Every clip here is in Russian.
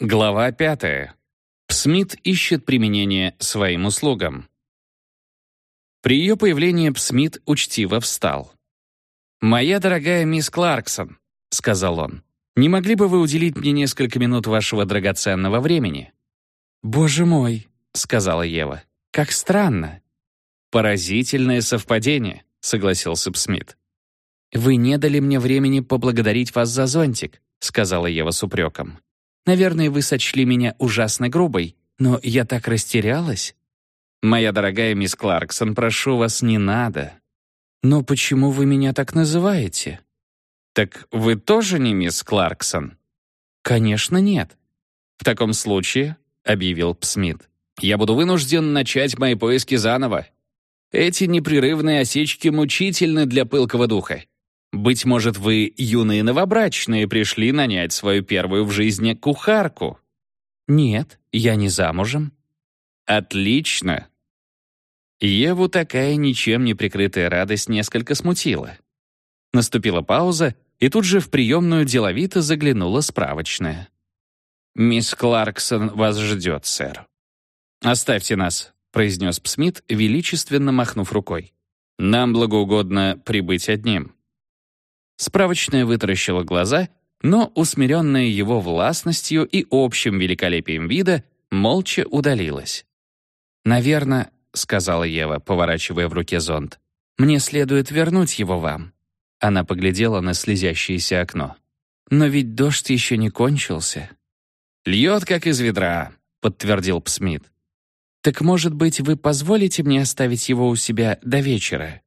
Глава пятая. Псмит ищет применение своим услугам. При ее появлении Псмит учтиво встал. «Моя дорогая мисс Кларксон», — сказал он, «не могли бы вы уделить мне несколько минут вашего драгоценного времени?» «Боже мой», — сказала Ева, — «как странно». «Поразительное совпадение», — согласился Псмит. «Вы не дали мне времени поблагодарить вас за зонтик», — сказала Ева с упреком. Наверное, вы сочли меня ужасно грубой, но я так растерялась. Моя дорогая мисс Кларксон, прошу вас, не надо. Но почему вы меня так называете? Так вы тоже не мисс Кларксон? Конечно, нет. В таком случае, объявил Псмит, я буду вынужден начать мои поиски заново. Эти непрерывные осечки мучительны для пылкого духа. Быть может, вы, юные новобрачные, пришли нанять свою первую в жизни кухарку? Нет, я не замужем. Отлично. Еву такая ничем не прикрытая радость несколько смутила. Наступила пауза, и тут же в приемную деловито заглянула справочная. «Мисс Кларксон вас ждет, сэр». «Оставьте нас», — произнес Псмит, величественно махнув рукой. «Нам благоугодно прибыть одним». Справочная вытаращила глаза, но, усмиренная его властностью и общим великолепием вида, молча удалилась. «Наверное», — сказала Ева, поворачивая в руке зонт, «мне следует вернуть его вам». Она поглядела на слезящееся окно. «Но ведь дождь еще не кончился». «Льет, как из ведра», — подтвердил Псмит. «Так, может быть, вы позволите мне оставить его у себя до вечера?»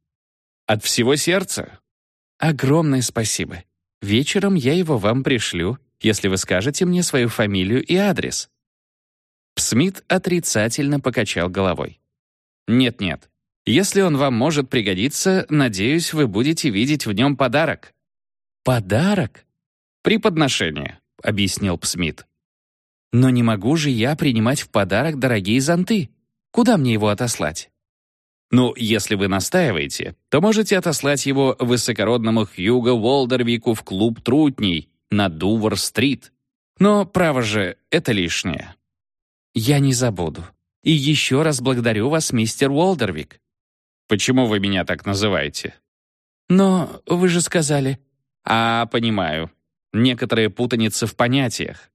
«От всего сердца», Огромное спасибо. Вечером я его вам пришлю, если вы скажете мне свою фамилию и адрес». Смит отрицательно покачал головой. «Нет-нет. Если он вам может пригодиться, надеюсь, вы будете видеть в нем подарок». «Подарок?» «При подношении», — объяснил Псмит. «Но не могу же я принимать в подарок дорогие зонты. Куда мне его отослать?» Ну, если вы настаиваете, то можете отослать его высокородному Хьюго Уолдервику в клуб трутней на Дувер-стрит. Но, право же, это лишнее. Я не забуду. И еще раз благодарю вас, мистер Уолдервик. Почему вы меня так называете? Но вы же сказали... А, понимаю. Некоторые путаницы в понятиях.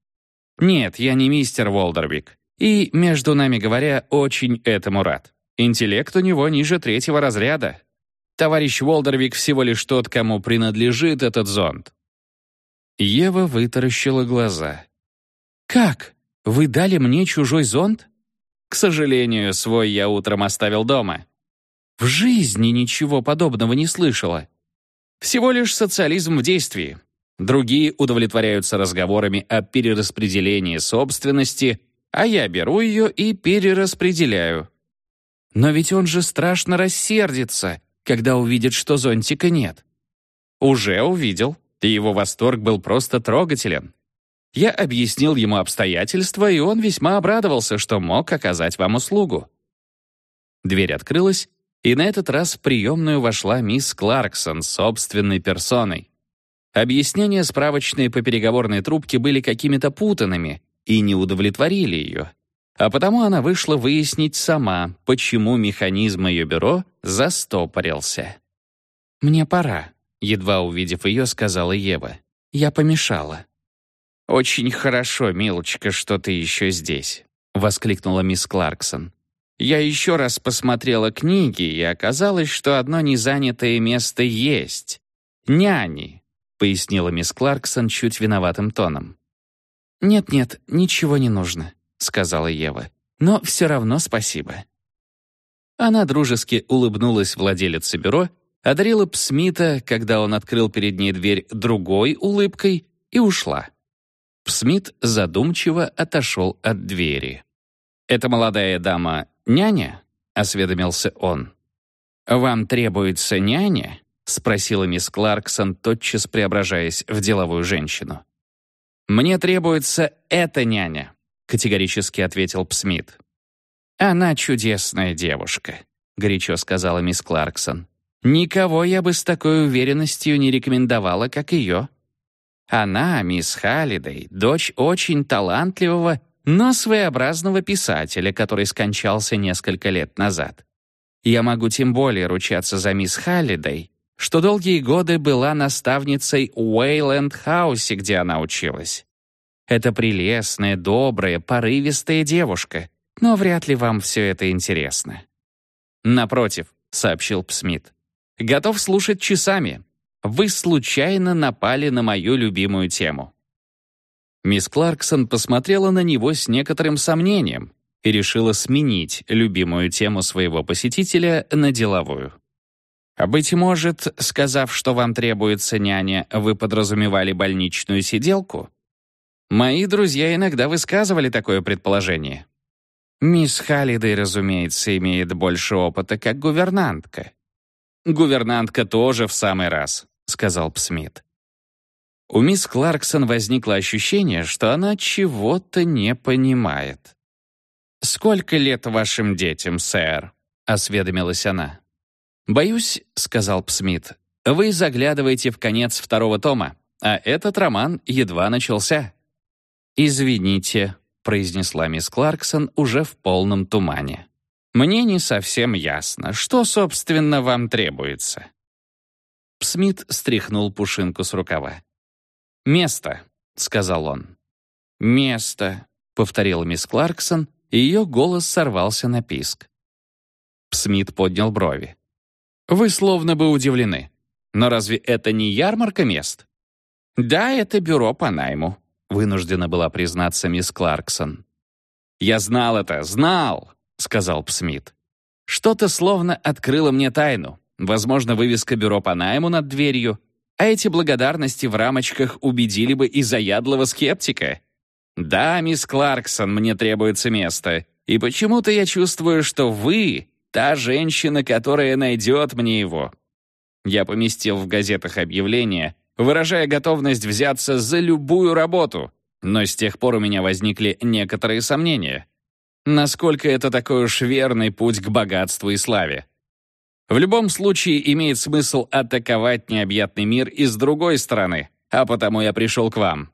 Нет, я не мистер Уолдервик. И, между нами говоря, очень этому рад. Интеллект у него ниже третьего разряда. Товарищ Волдервик всего лишь тот, кому принадлежит этот зонд». Ева вытаращила глаза. «Как? Вы дали мне чужой зонт?» «К сожалению, свой я утром оставил дома». «В жизни ничего подобного не слышала». «Всего лишь социализм в действии. Другие удовлетворяются разговорами о перераспределении собственности, а я беру ее и перераспределяю. Но ведь он же страшно рассердится, когда увидит, что зонтика нет. Уже увидел, и его восторг был просто трогателен. Я объяснил ему обстоятельства, и он весьма обрадовался, что мог оказать вам услугу. Дверь открылась, и на этот раз в приемную вошла мисс Кларксон собственной персоной. Объяснения справочные по переговорной трубке были какими-то путанными и не удовлетворили ее. А потому она вышла выяснить сама, почему механизм ее бюро застопорился. «Мне пора», — едва увидев ее, сказала Ева. «Я помешала». «Очень хорошо, милочка, что ты еще здесь», — воскликнула мисс Кларксон. «Я еще раз посмотрела книги, и оказалось, что одно незанятое место есть. Няни», — пояснила мисс Кларксон чуть виноватым тоном. «Нет-нет, ничего не нужно», — сказала Ева. «Но все равно спасибо». Она дружески улыбнулась владелице бюро, одарила Псмита, когда он открыл перед ней дверь другой улыбкой, и ушла. Псмит задумчиво отошел от двери. «Эта молодая дама няня?» — осведомился он. «Вам требуется няня?» — спросила мисс Кларксон, тотчас преображаясь в деловую женщину. «Мне требуется эта няня», — категорически ответил Псмит. «Она чудесная девушка», — горячо сказала мисс Кларксон. «Никого я бы с такой уверенностью не рекомендовала, как ее». Она, мисс Халлидей, дочь очень талантливого, но своеобразного писателя, который скончался несколько лет назад. Я могу тем более ручаться за мисс Халлидей, что долгие годы была наставницей Уэйленд-хаусе, где она училась. Это прелестная, добрая, порывистая девушка, но вряд ли вам все это интересно. «Напротив», — сообщил Псмит, — «готов слушать часами. Вы случайно напали на мою любимую тему». Мисс Кларксон посмотрела на него с некоторым сомнением и решила сменить любимую тему своего посетителя на деловую. А быть может, сказав, что вам требуется няня, вы подразумевали больничную сиделку? Мои друзья иногда высказывали такое предположение. Мисс Халлидей, разумеется, имеет больше опыта как гувернантка. Гувернантка тоже в самый раз, сказал Псмит. У мисс Кларксон возникло ощущение, что она чего-то не понимает. «Сколько лет вашим детям, сэр?» — осведомилась она. «Боюсь», — сказал Псмит, — «вы заглядываете в конец второго тома, а этот роман едва начался». «Извините», — произнесла мисс Кларксон уже в полном тумане. «Мне не совсем ясно, что, собственно, вам требуется». Псмит стряхнул пушинку с рукава. «Место», — сказал он. «Место», — повторила мисс Кларксон, и ее голос сорвался на писк. Псмит поднял брови. Вы словно бы удивлены. Но разве это не ярмарка мест? Да, это бюро по найму, вынуждена была признаться мисс Кларксон. Я знал это, знал, сказал Псмит. Что-то словно открыло мне тайну. Возможно, вывеска бюро по найму над дверью, а эти благодарности в рамочках убедили бы и заядлого скептика. Да, мисс Кларксон, мне требуется место, и почему-то я чувствую, что вы Та женщина, которая найдет мне его. Я поместил в газетах объявление, выражая готовность взяться за любую работу, но с тех пор у меня возникли некоторые сомнения. Насколько это такой уж верный путь к богатству и славе? В любом случае имеет смысл атаковать необъятный мир и с другой стороны, а потому я пришел к вам.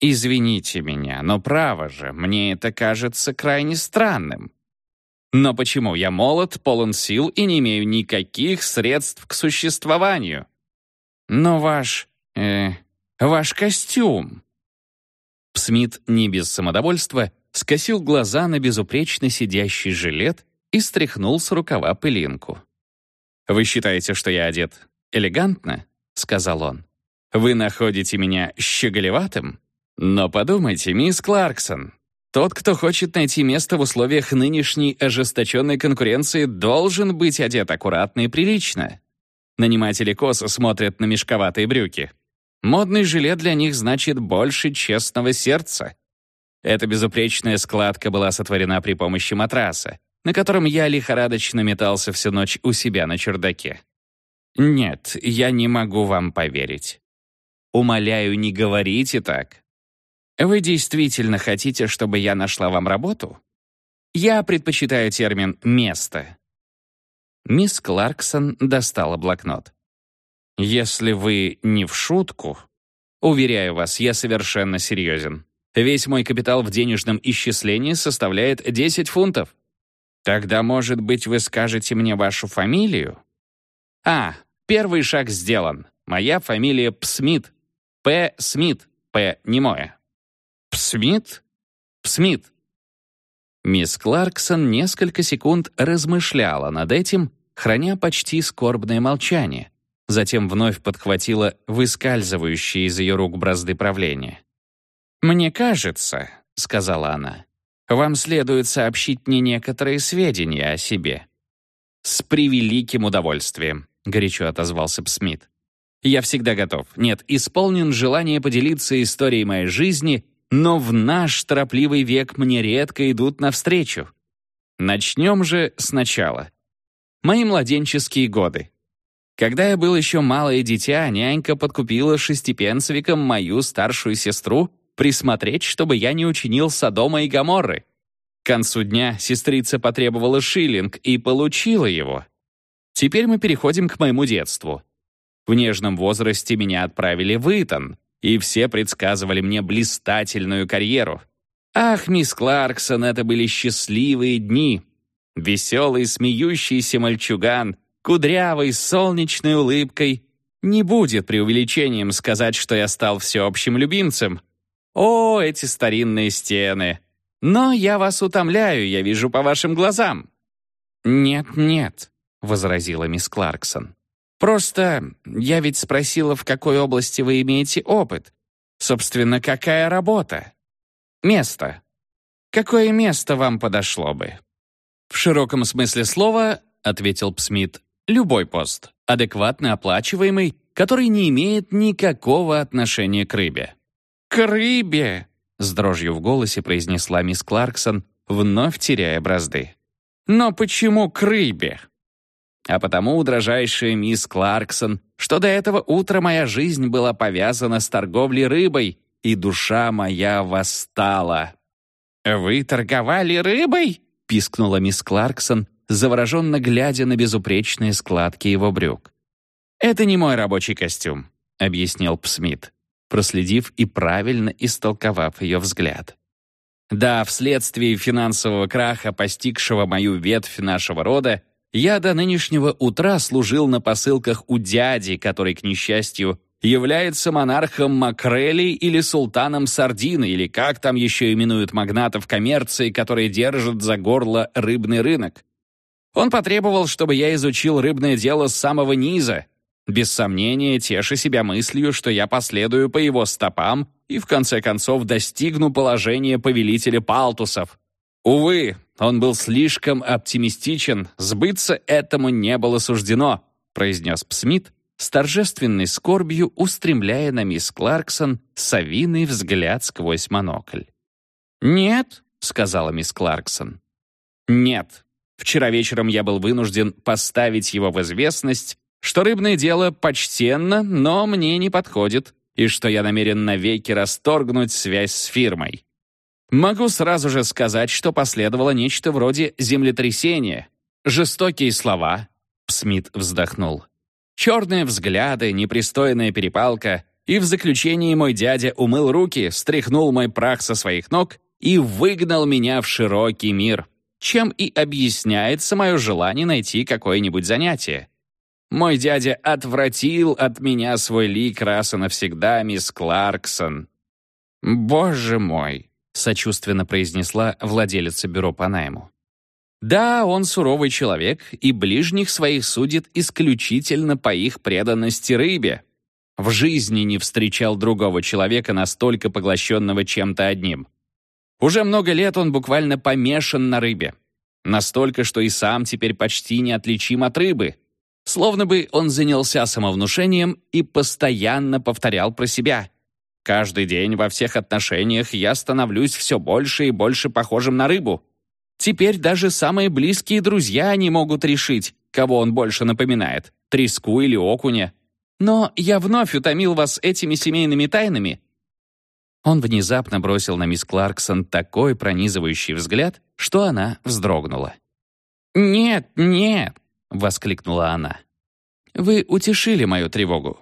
Извините меня, но право же, мне это кажется крайне странным. Но почему я молод, полон сил и не имею никаких средств к существованию? Но ваш... э... ваш костюм... Смит не без самодовольства скосил глаза на безупречно сидящий жилет и стряхнул с рукава пылинку. «Вы считаете, что я одет элегантно?» — сказал он. «Вы находите меня щеголеватым? Но подумайте, мисс Кларксон, тот, кто хочет найти место в условиях нынешней ожесточенной конкуренции, должен быть одет аккуратно и прилично. Наниматели косо смотрят на мешковатые брюки. Модный жилет для них значит больше честного сердца. Эта безупречная складка была сотворена при помощи матраса, на котором я лихорадочно метался всю ночь у себя на чердаке. Нет, я не могу вам поверить. Умоляю, не говорите так. Вы действительно хотите, чтобы я нашла вам работу? Я предпочитаю термин «место». Мисс Кларксон достала блокнот. «Если вы не в шутку...» «Уверяю вас, я совершенно серьезен. Весь мой капитал в денежном исчислении составляет 10 фунтов. Тогда, может быть, вы скажете мне вашу фамилию?» «А, первый шаг сделан. Моя фамилия Псмит. П. Смит. П. Немое. «Псмит? Псмит!» Мисс Кларксон несколько секунд размышляла над этим, храня почти скорбное молчание. Затем вновь подхватила выскальзывающие из ее рук бразды правления. «Мне кажется», — сказала она, — «вам следует сообщить мне некоторые сведения о себе». «С превеликим удовольствием», — горячо отозвался Псмит. «Я всегда готов. Нет, исполнен желание поделиться историей моей жизни но в наш торопливый век мне редко идут навстречу. Начнем же сначала. Мои младенческие годы. Когда я был еще малое дитя, нянька подкупила шестипенцевиком мою старшую сестру присмотреть, чтобы я не учинил Содома и Гоморры. К концу дня сестрица потребовала шиллинг и получила его. Теперь мы переходим к моему детству. В нежном возрасте меня отправили в Итон, и все предсказывали мне блистательную карьеру. Ах, мисс Кларксон, это были счастливые дни. Веселый, смеющийся мальчуган, кудрявый, с солнечной улыбкой. Не будет преувеличением сказать, что я стал всеобщим любимцем. О, эти старинные стены! Но я вас утомляю, я вижу по вашим глазам. «Нет, нет», — возразила мисс Кларксон. «Просто я ведь спросила, в какой области вы имеете опыт. Собственно, какая работа? Место. Какое место вам подошло бы?» «В широком смысле слова», — ответил Псмит, «любой пост, адекватно оплачиваемый, который не имеет никакого отношения к рыбе». «К рыбе!» — с дрожью в голосе произнесла мисс Кларксон, вновь теряя бразды. Но почему к рыбе? А потому, дрожайшая мисс Кларксон, что до этого утра моя жизнь была повязана с торговлей рыбой, и душа моя восстала. «Вы торговали рыбой?» — пискнула мисс Кларксон, завороженно глядя на безупречные складки его брюк. «Это не мой рабочий костюм», — объяснил Псмит, проследив и правильно истолковав ее взгляд. Да, вследствие финансового краха, постигшего мою ветвь нашего рода, я до нынешнего утра служил на посылках у дяди, который, к несчастью, является монархом Макрелей или султаном Сардины, или как там еще именуют магнатов коммерции, которые держат за горло рыбный рынок. Он потребовал, чтобы я изучил рыбное дело с самого низа, без сомнения, теша себя мыслью, что я последую по его стопам и в конце концов достигну положения повелителя палтусов. Увы, он был слишком оптимистичен, сбыться этому не было суждено, произнес Псмит, с торжественной скорбью устремляя на мисс Кларксон совиный взгляд сквозь монокль. «Нет», — сказала мисс Кларксон. «Нет. Вчера вечером я был вынужден поставить его в известность, что рыбное дело почтенно, но мне не подходит, и что я намерен навеки расторгнуть связь с фирмой. Могу сразу же сказать, что последовало нечто вроде землетрясения. Жестокие слова. Смит вздохнул. Черные взгляды, непристойная перепалка, и в заключении мой дядя умыл руки, стряхнул мой прах со своих ног и выгнал меня в широкий мир, чем и объясняется мое желание найти какое-нибудь занятие. Мой дядя отвратил от меня свой лик раз и навсегда, мисс Кларксон». «Боже мой!» — сочувственно произнесла владелица бюро по найму. «Да, он суровый человек и ближних своих судит исключительно по их преданности рыбе. В жизни не встречал другого человека, настолько поглощенного чем-то одним. Уже много лет он буквально помешан на рыбе. Настолько, что и сам теперь почти неотличим от рыбы. Словно бы он занялся самовнушением и постоянно повторял про себя. «Каждый день во всех отношениях я становлюсь все больше и больше похожим на рыбу. Теперь даже самые близкие друзья не могут решить, кого он больше напоминает — треску или окуня. Но я вновь утомил вас этими семейными тайнами». Он внезапно бросил на мисс Кларксон такой пронизывающий взгляд, что она вздрогнула. «Нет, нет, — воскликнула она. «Вы утешили мою тревогу.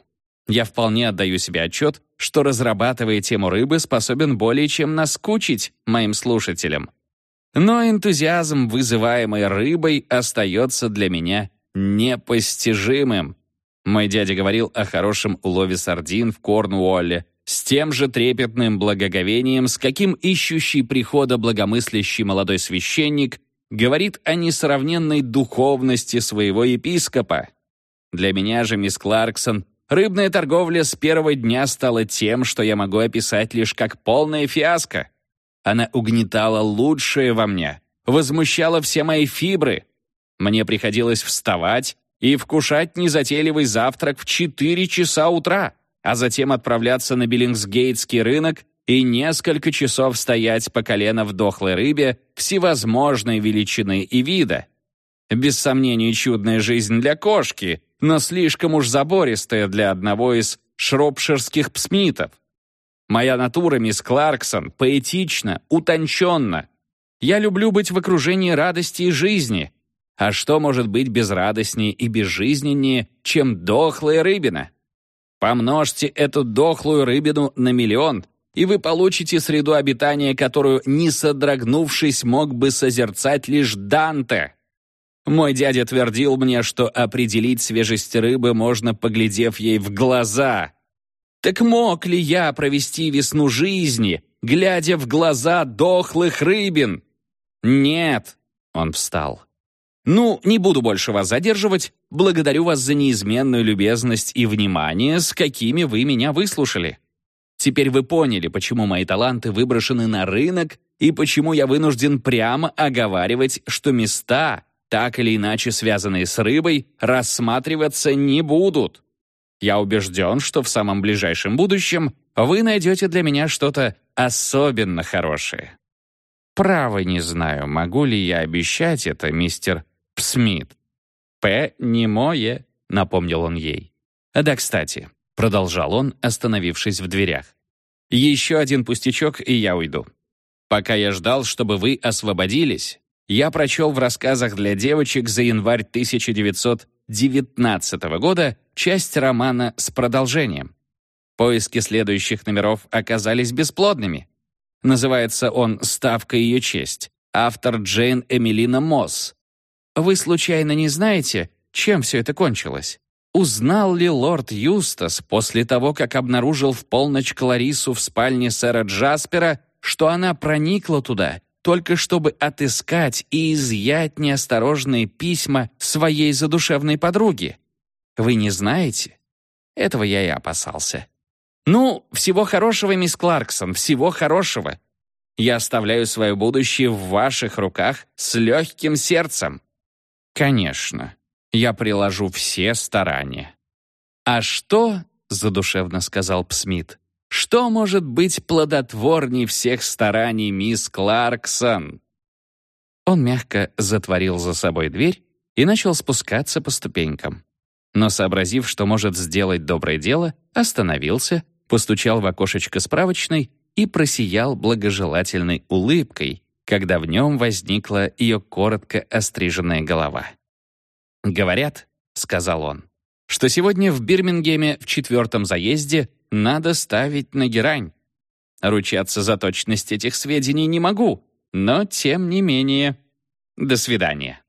Я вполне отдаю себе отчет, что, разрабатывая тему рыбы, способен более чем наскучить моим слушателям. Но энтузиазм, вызываемый рыбой, остается для меня непостижимым. Мой дядя говорил о хорошем улове сардин в Корнуолле с тем же трепетным благоговением, с каким ищущий прихода благомыслящий молодой священник говорит о несравненной духовности своего епископа. Для меня же, мисс Кларксон, рыбная торговля с первого дня стала тем, что я могу описать лишь как полная фиаско. Она угнетала лучшее во мне, возмущала все мои фибры. Мне приходилось вставать и вкушать незатейливый завтрак в 4 часа утра, а затем отправляться на Биллингсгейтский рынок и несколько часов стоять по колено в дохлой рыбе всевозможной величины и вида. Без сомнений, чудная жизнь для кошки, но слишком уж забористая для одного из шропширских псмитов. Моя натура, мисс Кларксон, поэтична, утонченна. Я люблю быть в окружении радости и жизни. А что может быть безрадостнее и безжизненнее, чем дохлая рыбина? Помножьте эту дохлую рыбину на миллион, и вы получите среду обитания, которую, не содрогнувшись, мог бы созерцать лишь Данте. Мой дядя твердил мне, что определить свежесть рыбы можно, поглядев ей в глаза. Так мог ли я провести весну жизни, глядя в глаза дохлых рыбин? Нет, он встал. Ну, не буду больше вас задерживать. Благодарю вас за неизменную любезность и внимание, с какими вы меня выслушали. Теперь вы поняли, почему мои таланты выброшены на рынок и почему я вынужден прямо оговаривать, что места, так или иначе связанные с рыбой, рассматриваться не будут. Я убежден, что в самом ближайшем будущем вы найдете для меня что-то особенно хорошее. Право не знаю, могу ли я обещать это, мистер Псмит. «П не мое», — напомнил он ей. «Да, кстати», — продолжал он, остановившись в дверях. «Еще один пустячок, и я уйду. Пока я ждал, чтобы вы освободились, я прочел в рассказах для девочек за январь 1919 года часть романа с продолжением. Поиски следующих номеров оказались бесплодными. Называется он «Ставка ее честь». Автор Джейн Эмилина Мосс. Вы случайно не знаете, чем все это кончилось? Узнал ли лорд Юстас после того, как обнаружил в полночь Кларису в спальне сэра Джаспера, что она проникла туда только чтобы отыскать и изъять неосторожные письма своей задушевной подруги. Вы не знаете? Этого я и опасался. Ну, всего хорошего, мисс Кларксон, всего хорошего. Я оставляю свое будущее в ваших руках с легким сердцем. Конечно, я приложу все старания. А что, задушевно сказал Псмит, что может быть плодотворней всех стараний мисс Кларксон? Он мягко затворил за собой дверь и начал спускаться по ступенькам. Но, сообразив, что может сделать доброе дело, остановился, постучал в окошечко справочной и просиял благожелательной улыбкой, когда в нем возникла ее коротко остриженная голова. «Говорят», — сказал он, «что сегодня в Бирмингеме в четвертом заезде надо ставить на герань. Ручаться за точность этих сведений не могу, но тем не менее. До свидания».